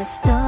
Write a